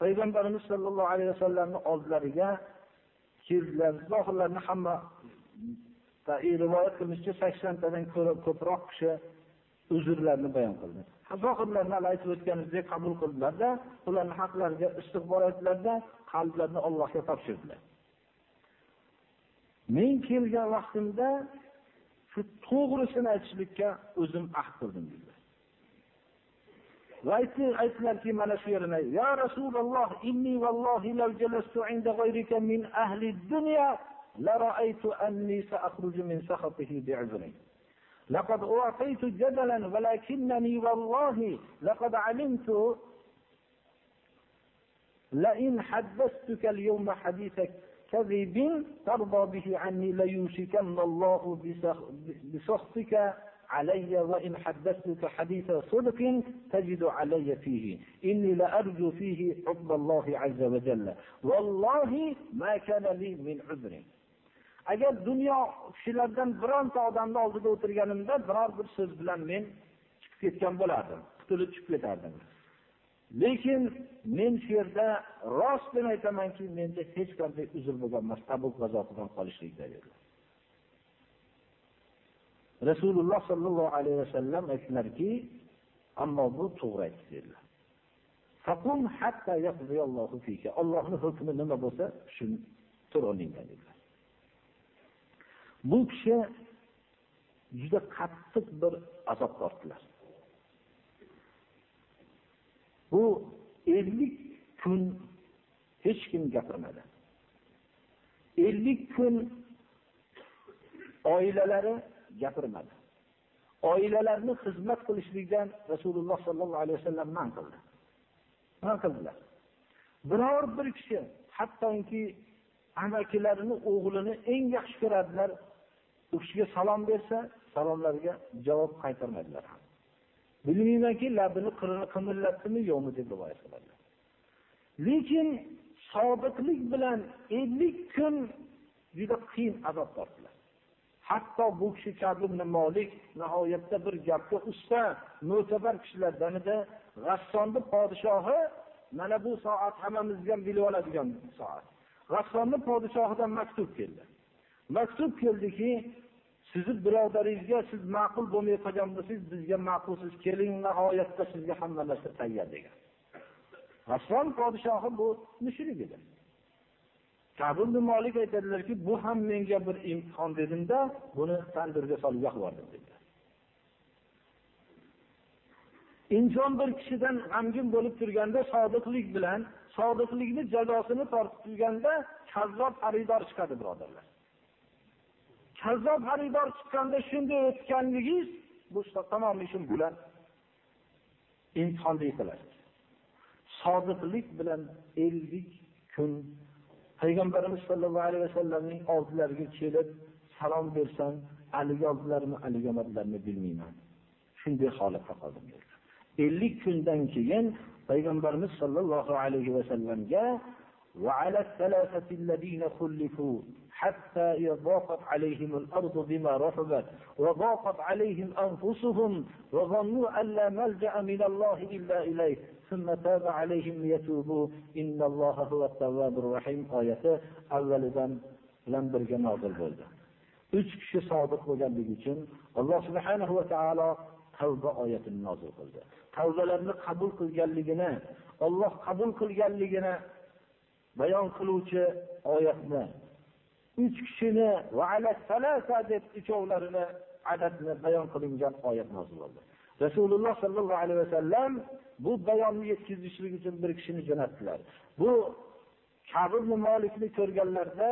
Payg'ambarimiz sollallohu alayhi vasallamni oldilariga keldilar zohirlarni hamma rivoyat qilinishicha saksontadan ko'proq kishi uzrlarni bayon qildi. Zohirlarni hali aytib o'tganimizdek qabul qildilarda ularni haqlariga istig'for aytdilarda qalblarini allohga topshirdilar. Men kelgan vaqtimda shu to'g'risini aytishlikka o'zim ahd qildim dedilar va aytdilarki mana shu yerini ya rasululloh inni vallohi law jalastu inda ghayrika min ahli dunya la ra'aytu anni sa'khruju min sakhatihi bi'uzri لقد أعطيت جدلا ولكنني والله لقد علمت لئن حدثتك اليوم حديثك كذب ترضى به عني ليوشكن الله بسخطك علي وإن حدثتك حديث صدق تجد علي فيه إني لأرجو فيه حب الله عز وجل والله ما كان لي من عذر agar dunyo kishilardan bironta odamni oldida o'tirganimda biror bir so'z bilan men chiqib ketgan bo'lardim qutulib chiqib ketardim lekin men shu yerda rostini aytamanki menda hech qanday uzr bo'lgan emas tabuk g'azotidan qolishlikda dedi rasululloh sollallohu alayhi vasallam aytdilarki ammo bu to'g'ri aytdi dedilar. Ollohni hukmi nima bo'lsa shuni tur o'rningdan dedilar. Bu kishi juda qattiq bir azob tortdilar. Bu ellik kun hech kim gapirmadi. Ellik kun oilalari gapirmadi. Oilalarni xizmat qilishlikdan rasululloh sollallohu alayhi vasallam man qildi. Man qildilar. Biror bir kishi hattoki amakilarini o'g'lini eng yaxshi ko'radilar u kishiga salom bersa salomlarga javob qaytarmadilar bilmaymanki labini qimirlatdimi yo'qmi deb rivoyat qiladi lekin sodiqlik bilan ellik kun juda qiyin azob tortdilar. Hatto bu kishi kabi molik nihoyatda bir gapga usta mo'tabar kishilardan edi g'assonni podshohi mana bu soat hammamizga ham bilib oladigan soat. G'assonni podshohidan maktub keldi. Maktub keldiki, sizni birodaringizga siz ma'qul bo'lmay qolgan bo'lsangiz, bizga ma'qulsiz, keling, nihoyatda sizga hamma narsa tayyor degan. G'asson podshohi bu mushrik edi. Kabul Malik aytadilarki, bu ham menga bir imtihon dedimda, buni tandirga solib yoqvordim dedi. inson bir kishidan g'amgin bo'lib turganda sodiqlik bilan sodiqlikni jazosini tortib turganda kazzob xaridor chiqadi birodarlar kazzob xaridor chiqqanda shunday o'tganligingiz bu tamomiy shu bilan imtihonda yiqilasiz sodiqlik bilan ellik kun payg'ambarimiz sollallohu alayhi vasallamning oldilariga kelib salom bersam haligi oldilarmi haligi olmadilarmi bilmayman. Shunday holatda qoldim ellik kundan keyin payg'ambarimiz sollallohu alayhi vasallamga وعلى الثلاثة الذين خلفوا حتى ضاقت عليهم الأرض بما رحبت وضاقت عليهم أنفسهم وظنوا أن لا ملجأ من الله إلا إليه ثم تاب عليهم ليتوبوا إن الله هو التواب الرحيم آية أولا bilan birga nozil bo'ldi uch kishi sodiq bo'lganligi uchun alloh subhanahu va taolo tavba oyatini nozil qildi tavbalarni qabul qilganligini Alloh qabul qilganligini bayon qiluvchi oyatni uch kishini va ala deb uchovlarini adadni bayon qilingan oyat nozil bo'ldi. Rasululloh sollallohu alayhi vasallam bu bayonni yetkazishlik uchun bir kishini jo'natdilar. Bu kabir molikni ko'rganlarda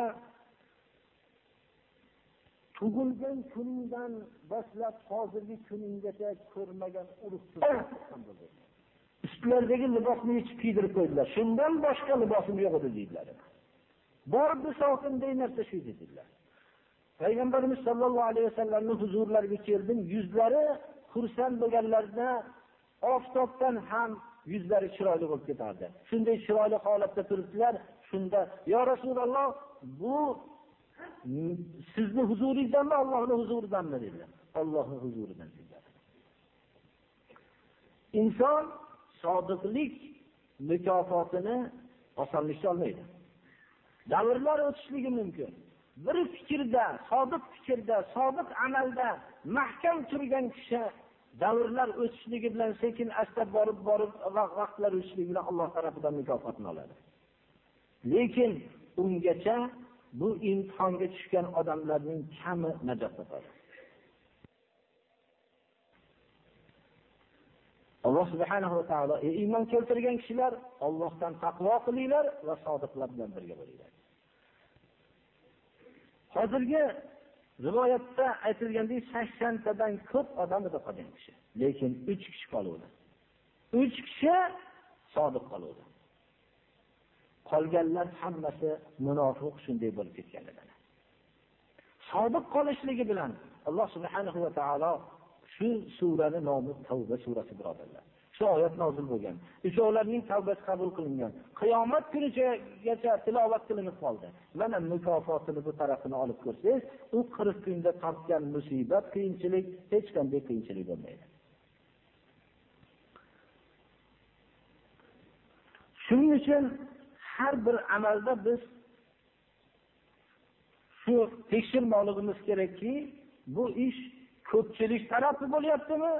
tug'ilgan kuningdan boshlab hozirgi kuninggacha ko'rmagan ustlaridagi libosni yechib kiydirib qo'ydilar. Shundan boshqa libosim yo'q edi deydilar. Bor bisotimday narsa shu dedilar payg'ambarimiz sollallohu alayhi vasallamni huzurlariga keldim yuzlari xursand bo'lganlarida oftobdan ham yuzlari chiroyli bo'lib ketardi shunday chiroyli holatda turibdilar shunda yo rasululloh bu sizni huzuringizdanmi Allohning huzuridanmi dedilar. Allohning huzuridan dedilar. Inson sodiqlik mukofotini osonlikcha olmaydi. Davrlar o'tishligi mumkin. Bir fikrda, sodiq fikrda, sodiq amalda mahkam turgan kishi davrlar o'tishligi bilan sekin asta borib borib vaqtlar o'tishligi bilan Alloh tarafidan mukofotni oladi. Lekin ungacha bu imtihonga tushgan odamlarning kami najot topadi alloh subhanahu va taolo e, iymon keltirgan kishilar Allohdan taqvo qilinglar va sodiqlar bilan birga bo'linglar. Hozirgi rivoyatda aytilgandek 80 tadan ko'p odam edi qolgan kishi lekin 3 kishi qoluvdi. 3 kishi sodiq qoluvdi. Qolganlar hammasi munofiq shunday bo'lib ketgan edilar sodiq qolishligi bilan alloh subhanahu va taolo shu surani nomi tavba surasi birodarlar. Shu oyat nozil bo'lgan. Uchovlarning tavbasi qabul qilingan. Qiyomat kunigacha tilovat qilinib qoldi. Mana mukofotini bu tarafini olib ko'rsangiz u qirq kunda tortgan musibat qiyinchilik hech qanday qiyinchilik bo'lmaydi. Shuning uchun har bir amalda biz shu tekshirmoqligimiz kerakki bu ish ko'pchilik tarafi bo'lyaptimi?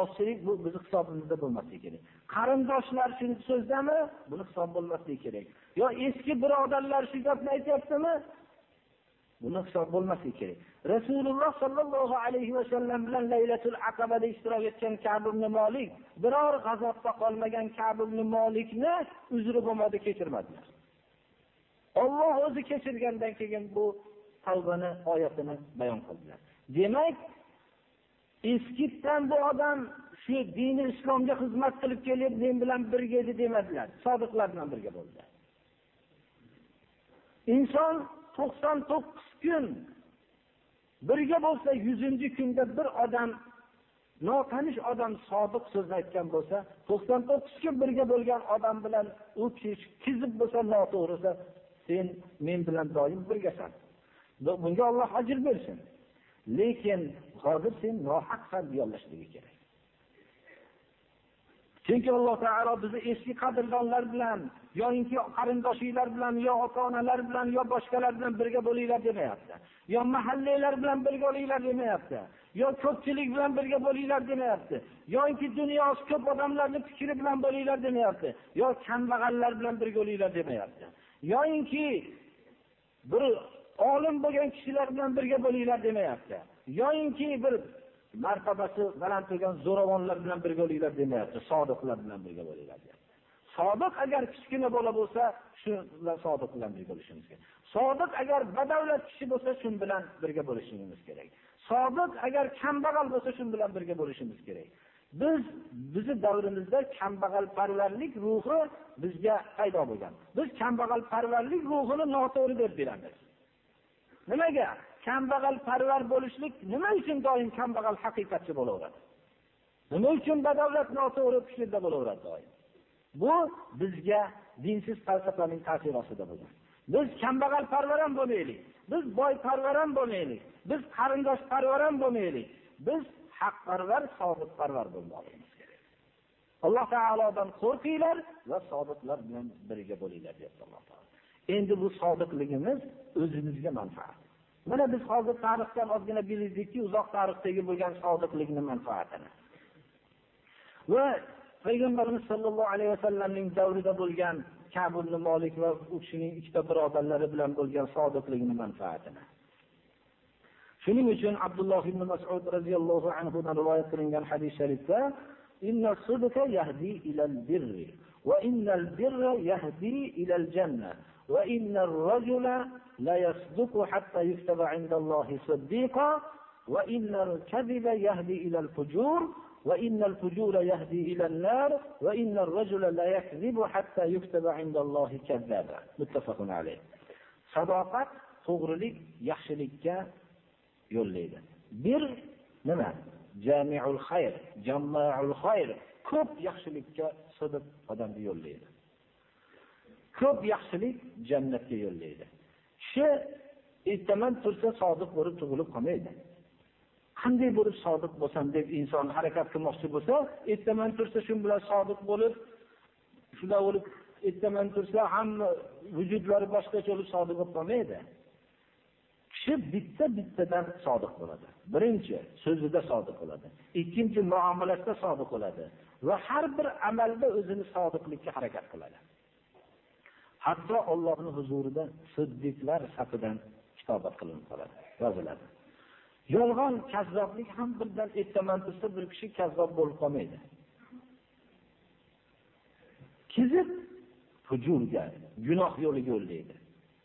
Ozchilik bu bizni hisobimizda bo'lmasligi kerak. Qarindoshlar shu so'zdami? Buni hisob bo'lmasligi kerak. Yo eski birodarlar shu gapni aytyaptimi? Buni hisob bo'lmasligi kerak. Rasululloh sollallohu alayhi vasallam bilan laylatul aqabada ishtirok etgan kabul molik biror g'azotda qolmagan kabul molikni uzri bo'lmadi kechirmadilar. Olloh o'zi kechirgandan keyin bu tavbani oyatini bayon qildilar. Demak eskidan bu odam shu dini islomga xizmat qilib kelib men bilan birga edi demadilar. Sodiqlar bilan birga bo'ldi. Inson to'qson to'qqiz kun birga bo'lsa yuzinchi kunda bir odam notanish odam sodiq so'z aytgan bo'lsa to'qson to'qqiz kun birga bo'lgan odam bilan u kishi kizib bo'lsa noto'g'risa sen men bilan doim birgasan. Bunga olloh ajr bersin. Lekin hozir sen nohaqsan yollashligi kerak. Chunki alloh taolo bizni eski qadrdonlar bilan yoinki qarindoshinglar bilan yo ota onalar bilan yo boshqalar bilan birga bo'linglar demayapti. Yo mahallanglar bilan birga bo'linglar demayapti. Yo ko'pchilik bilan birga bo'linglar demayapti. Yoki dunyosi ko'p odamlarni fikri bilan bo'linglar demayapti. Yo kambag'allar bilan birga bo'linglar demayapti. Yoinki bir olim bo'lgan kishilar bilan birga bo'linglar demayapti. Yoyinki bir martabasi baland bo'lgan zo'ravonlar bilan birga bo'linglar demayapti. Sodiqlar bilan birga bo'linglar deyapti sodiq agar kichkina bola bo'lsa shu bilan sodiq bilan birga bo'lishimiz kerak. Sodiq agar badavlat kishi bo'lsa shu bilan birga bo'lishimiz kerak. Sodiq agar kambag'al bo'lsa shu bilan birga bo'lishimiz kerak. Biz bizni davrimizda kambag'alparvarlik ruhi bizga paydo bo'lgan. Biz kambag'alparvarlik ruhini noto'g'ri deb bilamiz. Nimaga? Kambag'alparvar bo'lishlik nima uchun doim kambag'al haqiqatchi bo'laveradi? Nima uchun badavlat noto'g'ri fikrda bo'laveradi doim? Bu bizga dinsiz falsafaning ta'siri ostida bo'lgan. Biz kambag'alparvar ham bo'lmaylik. Biz boyparvar ham bo'lmaylik. Biz qarindoshparvar ham bo'lmaylik. Biz haqparvar sobitparvar bo'lmoqligimiz kerak. Alloh taolodan qo'rqinglar va sodiqlar bilan birga bo'linglar deyapti alloh taolo endi bu sodiqligimiz o'zimizga manfaat. Mana biz hozir tarixdan ozgina bildikki uzoq tarixdagi bo'lgan sodiqlikni manfaatini. Va payg'ambarimiz sollallohu alayhi vasallamning davrida bo'lgan kabul molik va u kishining ikkita birodarlari bilan bo'lgan sodiqligini manfaatini. Shuning uchun abdulloh ibn masud roziyallohu anhudan rivoyat qilingan hadis sharifda yahdi ilal birri va innal birra yahdi ilal janna. وإن الرجل لا يصدق حتى يكتب عند الله صديقا وإن الكذب يهدي إلى الفجور وإن الفجور يهدي إلى النار وإن الرجل لا يكذب حتى يكتب عند الله كذابا متفق عليه sadoqat to'g'rilik yaxshilikka yo'llaydi bir nima jamiul xayr jammaul xayr ko'p yaxshilikka sidiq odamni yo'llaydi Ko'p yaxshilik jannatga yo'llaydi. Kishi ertaman tursa sodiq bo'lib tug'ilib qolmaydi. Qanday bo'lib sodiq bo'lsam deb inson harakat qilmoqchi bo'lsa ertaman tursa shun bilan sodiq bo'lib shunda bo'lib ertaman tursa hamma vujudlari boshqacha bo'lib sodiq bo'lib qolmaydi. Kishi bitta bittadan sodiq bo'ladi. Birinchi so'zida sodiq bo'ladi. Ikkinchi muomalasida sodiq bo'ladi. Va har bir amalda o'zini sodiqlikka harakat qiladi. Hatto Allohning huzurida siddiqlar safidan kitobat qilinib qoladi, yoziladi. Yolg'on, kazzoblik ham birdan ertaman tursa bir kishi kazzob bo'lib qolmaydi. Kizib hujurga, gunoh yo'liga yo'llaydi.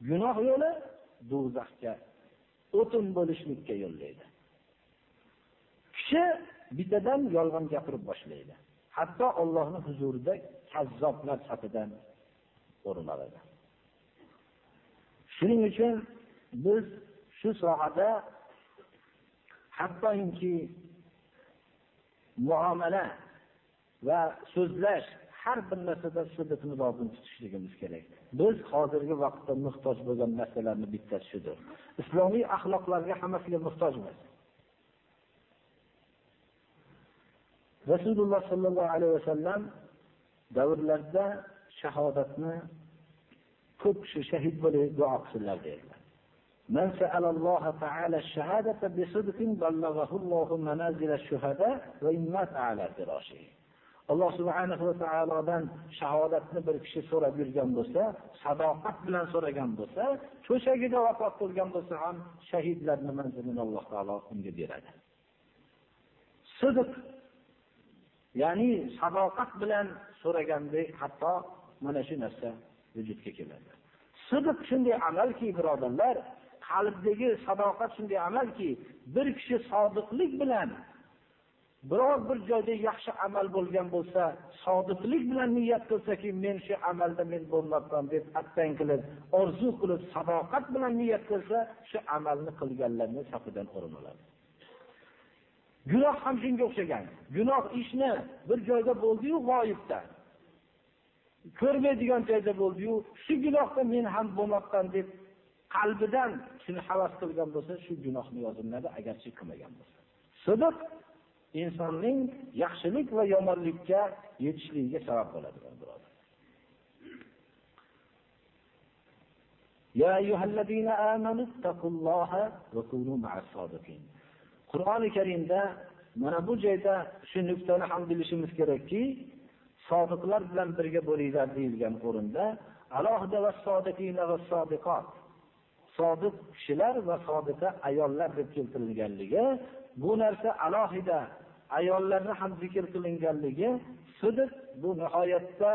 Gunoh yo'li do'zaxga, o'tin bo'lishlikka yo'llaydi. Kishi bittadan yolg'on gapirib boshlaydi. Hatto Allohning huzurida kazzoblar safidan o'rin oladi shuning uchun biz shu sohada hattoki muomala va so'zlash har bir narsada sidqni lozim tutishligimiz kerak. Biz hozirgi vaqtda muhtoj bo'lgan narsalarni bittasi shudir. Islomiy axloqlarga hammasiga muhtojmiz. Rasululloh sollallohu alayhi vasallam davrlarida shahodatni ko'p kishi shahid bo'lib duo qilsinlar deydilar من سأل الله تعالى الشهادة بصدق بلغه الله منازل الشهداء وإن مات على فراشه alloh subhanahu va taolodan shahodatni bir kishi so'rab yurgan bo'lsa sadoqat bilan so'ragan bo'lsa to'shagida vafot qilgan bo'lsa ham shahidlarni manzilini alloh taolo unga beradi sidiq ya'ni sadoqat bilan so'ragandek hatto mana shu narsa vujudga keladi. Sidiq shunday amalki birodarlar qalbdagi sadoqat shunday amalki bir kishi sodiqlik bilan biror bir joyda yaxshi amal bo'lgan bo'lsa sodiqlik bilan niyat qilsaki men shu amalda men bo'lmabman deb attang qilib orzu qilib sadoqat bilan niyat qilsa shu amalni qilganlarni safidan o'rin oladi. Gunoh ham shunga o'xshagan. Gunoh ishni bir joyda bo'ldiyu g'oyibda. ko'rmaydigan joyda bo'ldiyu shu gunohda men ham bo'lmabman deb qalbidan shuni havas qilgan bo'lsa shu gunohni yoziladi agarchi qilmagan bo'lsa sidiq insonning yaxshilik va yomonlikka yetishligiga sabab bo'ladi. يا أيها الذين آمنوا اتقوا الله وكونوا مع الصادقين qur'oni karimda mana bu joyda shu nuqtani ham bilishimiz kerakki sodiqlar bilan birga bo'linglar deyilgan o'rinda alohida va sodiqina va sodiqot. Sodiq kishilar va sodiqa ayollar deb keltirilganligi bu narsa alohida ayollarni ham zikr qilinganligi sidiq bu nihoyatda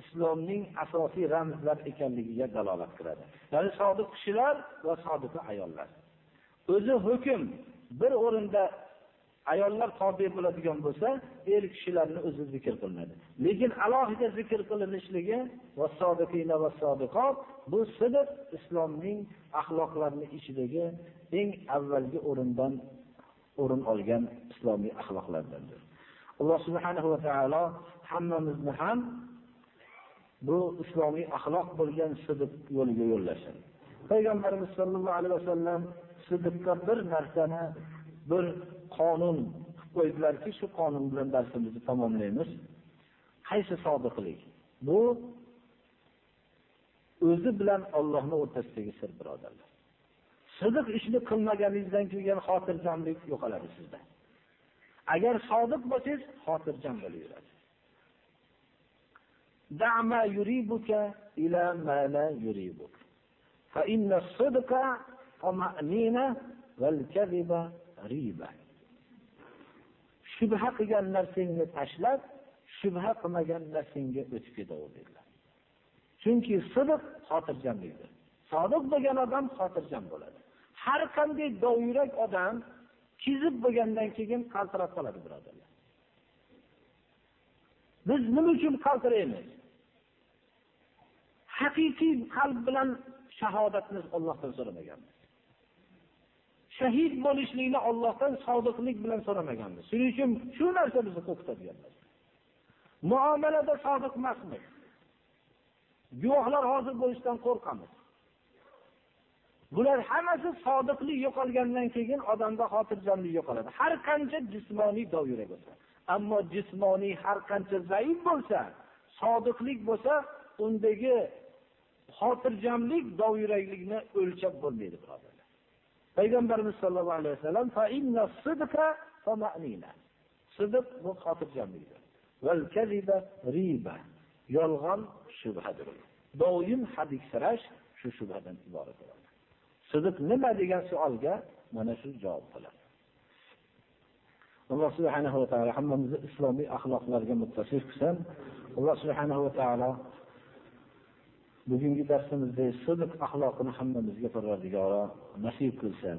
islomning asosiy ramzlari ekanligiga dalolat qiladi. Ya'ni sodiq kishilar va sodiqa ayollar. O'zi hukm bir o'rinda ayollar tobe bo'ladigan bo'lsa er kishilarni o'zi zikr qilinadi lekin alohida zikr qilinishligi bu sidiq islomning axloqlarini ichidagi eng avvalgi o'rindan o'rin olgan islomiy axloqlardandir. Alloh subhanahu va taolo hammamizni ham bu islomiy axloq bo'lgan sidiq yo'liga yo'llashsin payg'ambarimiz sollallohu alayhi vasallam sidiqqa bir narsani bir qonun qilib qo'ydilarki, shu qonun bilan darsimizni tamomlaymiz. Qaysi sodiqlik? Bu o'zi bilan Allohning o'rtasidagi sir birodarlar. Sidiq ishni qilmaganingizdan kelgan xotirjamlik yo'qoladi sizda. Agar sodiq bo'lsangiz, xotirjam bo'laverasiz. Da'ma yuribuka ila ma la yuribuk. Fa inna as-sidqa tama'nina wal kadhiba riba. Shubha qilgan narsangni tashlab shubha qilmagan narsangga o'tib ketaveradilar. Chunki sidiq xotirjamlikdir. Sodiq bo'lgan odam xotirjam bo'ladi. Har qanday dovyurak odam kizib bo'lgandan keyin qaltirab qoladi birodarlar. Biz nima uchun qaltiraymiz? Haqiqiy qalb bilan shahodatni Allohdan so'ramaganmiz. Shahid bo'lishlikni Allohdan sodiqlik bilan so'ramaganmiz. Shuning uchun shu narsa bizni qo'rqitadigan narsa. Muomalada sodiq emasmiz. Guvohlar hozir bo'lishdan qo'rqamiz. Bular hammasi sodiqlik yo'qolgandan keyin odamda xotirjamlik yo'qoladi. Har qancha jismoniy doira bo'lsa, ammo jismoniy har qancha zaif bo'lsa, sodiqlik bo'lsa, undagi xotirjamlik dovyuraklikni o'lchab bo'lmaydi birodar. Payg'ambarimiz sollallohu alayhi vasallam sidiq bu xotirjamlikdir. Yolg'on shubhadir. Doim hadiksirash shu shubhadan iborat bo'ladi. Sidiq nima degan savolga mana shu javob bo'ladi. Alloh subhanahu va taolo hammamizni islomiy axloqlarga muttasif qilsin. Alloh subhanahu va taolo bugungi darsimizda sidiq axloqini hammamizga parvardigoro nasib qilsin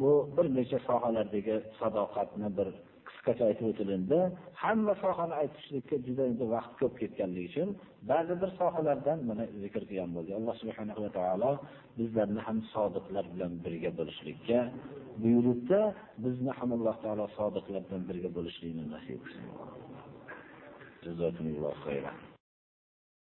bu bir necha sohalardagi sadoqatni bir qisqacha aytib o'tilindi. Hamma sohani aytishlikka juda endi vaqt ko'p ketganligi uchun ba'zi bir sohalardan mana zikr qilgan bo'ldik alloh subhanahu va taolo bizlarni ham sodiqlar bilan birga bo'lishlikka buyuribdi. Bizni ham alloh taolo sodiqlar bilan birga bo'lishlikni nasib qilsin.